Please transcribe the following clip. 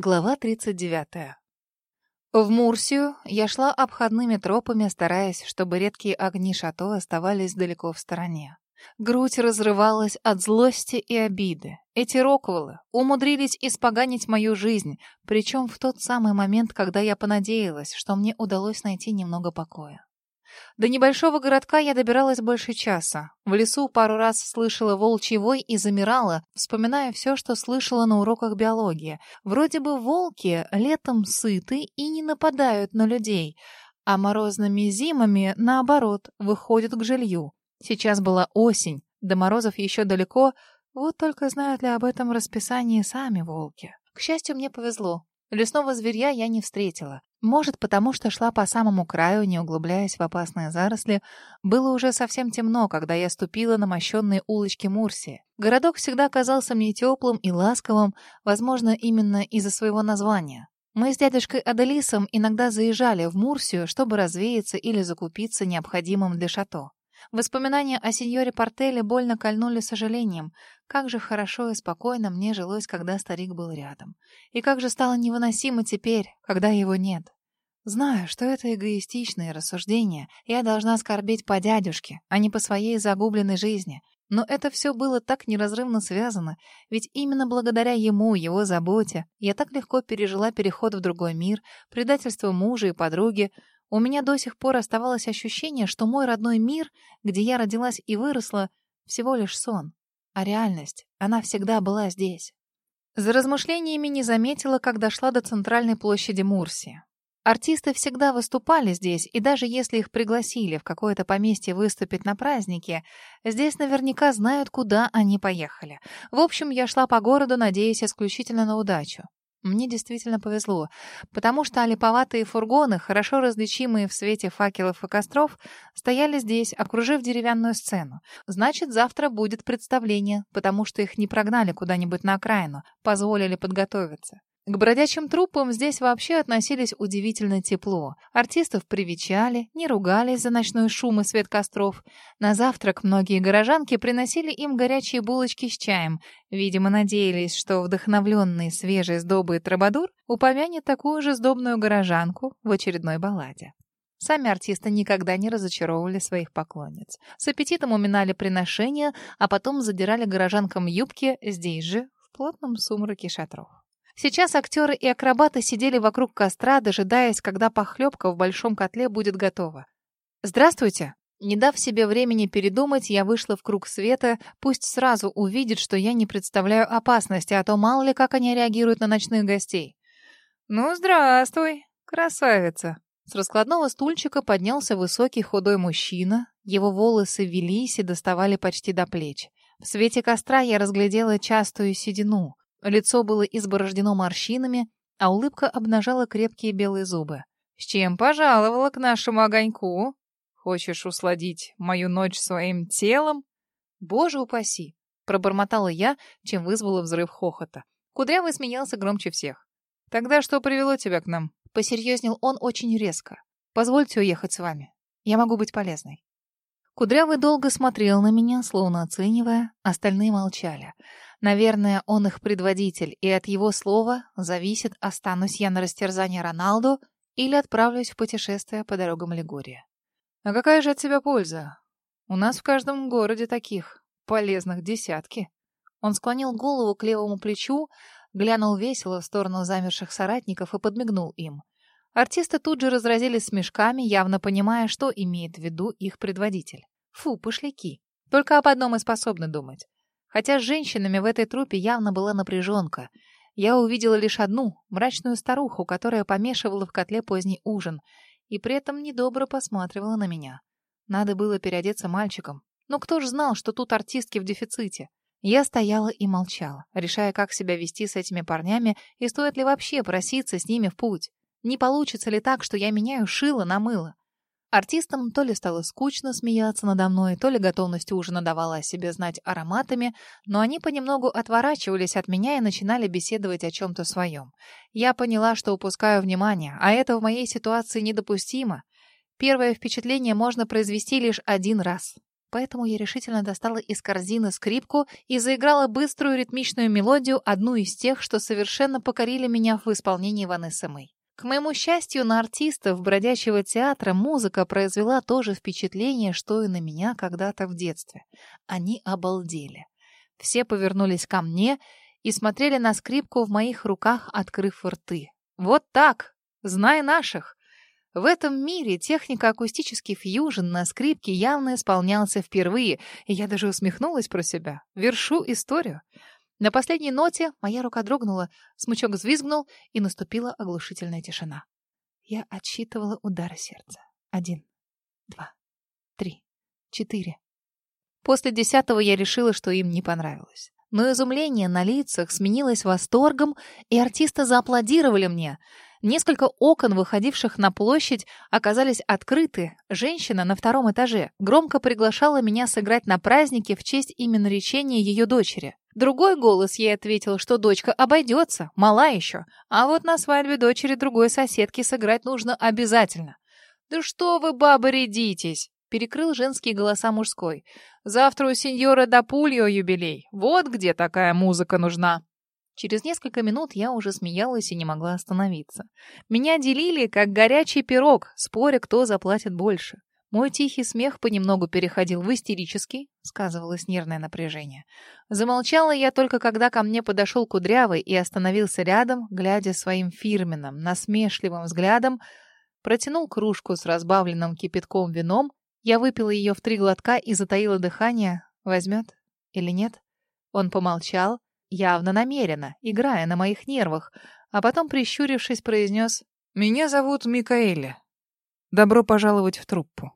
Глава 39. В Мурсию я шла обходными тропами, стараясь, чтобы редкие огни шато оставались далеко в стороне. Грудь разрывалась от злости и обиды. Эти роквеллы умудрились испоганить мою жизнь, причем в тот самый момент, когда я понадеялась, что мне удалось найти немного покоя. До небольшого городка я добиралась больше часа. В лесу пару раз слышала волчий вой и замирала, вспоминая все, что слышала на уроках биологии. Вроде бы волки летом сыты и не нападают на людей, а морозными зимами, наоборот, выходят к жилью. Сейчас была осень, до морозов еще далеко, вот только знают ли об этом расписании сами волки. К счастью, мне повезло. Лесного зверя я не встретила. Может, потому что шла по самому краю, не углубляясь в опасные заросли, было уже совсем темно, когда я ступила на мощенные улочки Мурсии. Городок всегда казался мне теплым и ласковым, возможно, именно из-за своего названия. Мы с дядюшкой Аделисом иногда заезжали в Мурсию, чтобы развеяться или закупиться необходимым для шато. Воспоминания о сеньоре Портеле больно кольнули сожалением. Как же хорошо и спокойно мне жилось, когда старик был рядом. И как же стало невыносимо теперь, когда его нет. Знаю, что это эгоистичные рассуждения. Я должна скорбеть по дядюшке, а не по своей загубленной жизни. Но это все было так неразрывно связано, ведь именно благодаря ему, его заботе, я так легко пережила переход в другой мир, предательство мужа и подруги, у меня до сих пор оставалось ощущение, что мой родной мир, где я родилась и выросла, всего лишь сон. А реальность, она всегда была здесь. За размышлениями не заметила, как дошла до центральной площади Мурси. Артисты всегда выступали здесь, и даже если их пригласили в какое-то поместье выступить на празднике, здесь наверняка знают, куда они поехали. В общем, я шла по городу, надеясь исключительно на удачу. Мне действительно повезло, потому что олиповатые фургоны, хорошо различимые в свете факелов и костров, стояли здесь, окружив деревянную сцену. Значит, завтра будет представление, потому что их не прогнали куда-нибудь на окраину, позволили подготовиться. К бродячим трупам здесь вообще относились удивительно тепло. Артистов привечали, не ругались за ночной шум и свет костров. На завтрак многие горожанки приносили им горячие булочки с чаем. Видимо, надеялись, что вдохновленный свежей сдобой Трабадур упомянет такую же сдобную горожанку в очередной балладе. Сами артисты никогда не разочаровывали своих поклонниц. С аппетитом уминали приношения, а потом задирали горожанкам юбки здесь же, в плотном сумраке шатров. Сейчас актеры и акробаты сидели вокруг костра, дожидаясь, когда похлебка в большом котле будет готова. «Здравствуйте!» Не дав себе времени передумать, я вышла в круг света, пусть сразу увидит, что я не представляю опасности, а то мало ли как они реагируют на ночных гостей. «Ну, здравствуй, красавица!» С раскладного стульчика поднялся высокий худой мужчина. Его волосы велись и доставали почти до плеч. В свете костра я разглядела частую седину. Лицо было изборождено морщинами, а улыбка обнажала крепкие белые зубы. «С чем пожаловала к нашему огоньку? Хочешь усладить мою ночь своим телом?» «Боже упаси!» — пробормотала я, чем вызвала взрыв хохота. Кудрявый смеялся громче всех. «Тогда что привело тебя к нам?» — посерьезнел он очень резко. «Позвольте уехать с вами. Я могу быть полезной». Кудрявый долго смотрел на меня, словно оценивая, остальные молчали. Наверное, он их предводитель, и от его слова зависит, останусь я на растерзании Роналду или отправлюсь в путешествие по дорогам Лигурия. А какая же от тебя польза? У нас в каждом городе таких полезных десятки. Он склонил голову к левому плечу, глянул весело в сторону замерших соратников и подмигнул им. Артисты тут же разразились смешками, явно понимая, что имеет в виду их предводитель. Фу, пошляки. Только об одном и способны думать. Хотя с женщинами в этой трупе явно была напряженка. Я увидела лишь одну, мрачную старуху, которая помешивала в котле поздний ужин, и при этом недобро посматривала на меня. Надо было переодеться мальчиком. Но кто ж знал, что тут артистки в дефиците? Я стояла и молчала, решая, как себя вести с этими парнями и стоит ли вообще проситься с ними в путь. Не получится ли так, что я меняю шило на мыло? Артистам то ли стало скучно смеяться надо мной, то ли готовность ужина давала о себе знать ароматами, но они понемногу отворачивались от меня и начинали беседовать о чем-то своем. Я поняла, что упускаю внимание, а это в моей ситуации недопустимо. Первое впечатление можно произвести лишь один раз. Поэтому я решительно достала из корзины скрипку и заиграла быструю ритмичную мелодию, одну из тех, что совершенно покорили меня в исполнении Ванессы Мэй. К моему счастью, на артистов бродячего театра музыка произвела то же впечатление, что и на меня когда-то в детстве. Они обалдели. Все повернулись ко мне и смотрели на скрипку в моих руках, открыв рты. Вот так! Знай наших! В этом мире техника акустический фьюжн на скрипке явно исполнялся впервые, и я даже усмехнулась про себя. Вершу историю. На последней ноте моя рука дрогнула, смычок взвизгнул, и наступила оглушительная тишина. Я отсчитывала удары сердца. Один, два, три, четыре. После десятого я решила, что им не понравилось. Но изумление на лицах сменилось восторгом, и артисты зааплодировали мне — Несколько окон, выходивших на площадь, оказались открыты. Женщина на втором этаже громко приглашала меня сыграть на празднике в честь именно речения ее дочери. Другой голос ей ответил, что дочка обойдется, мала еще, а вот на свадьбе дочери другой соседки сыграть нужно обязательно. «Да что вы, бабы, рядитесь!» — перекрыл женские голоса мужской. «Завтра у сеньора Дапульо юбилей. Вот где такая музыка нужна!» Через несколько минут я уже смеялась и не могла остановиться. Меня делили, как горячий пирог, споря, кто заплатит больше. Мой тихий смех понемногу переходил в истерический, сказывалось нервное напряжение. Замолчала я только, когда ко мне подошел Кудрявый и остановился рядом, глядя своим фирменным, насмешливым взглядом, протянул кружку с разбавленным кипятком вином, я выпила ее в три глотка и затаила дыхание. Возьмет или нет? Он помолчал, явно намеренно, играя на моих нервах, а потом, прищурившись, произнес «Меня зовут Микаэля. Добро пожаловать в труппу».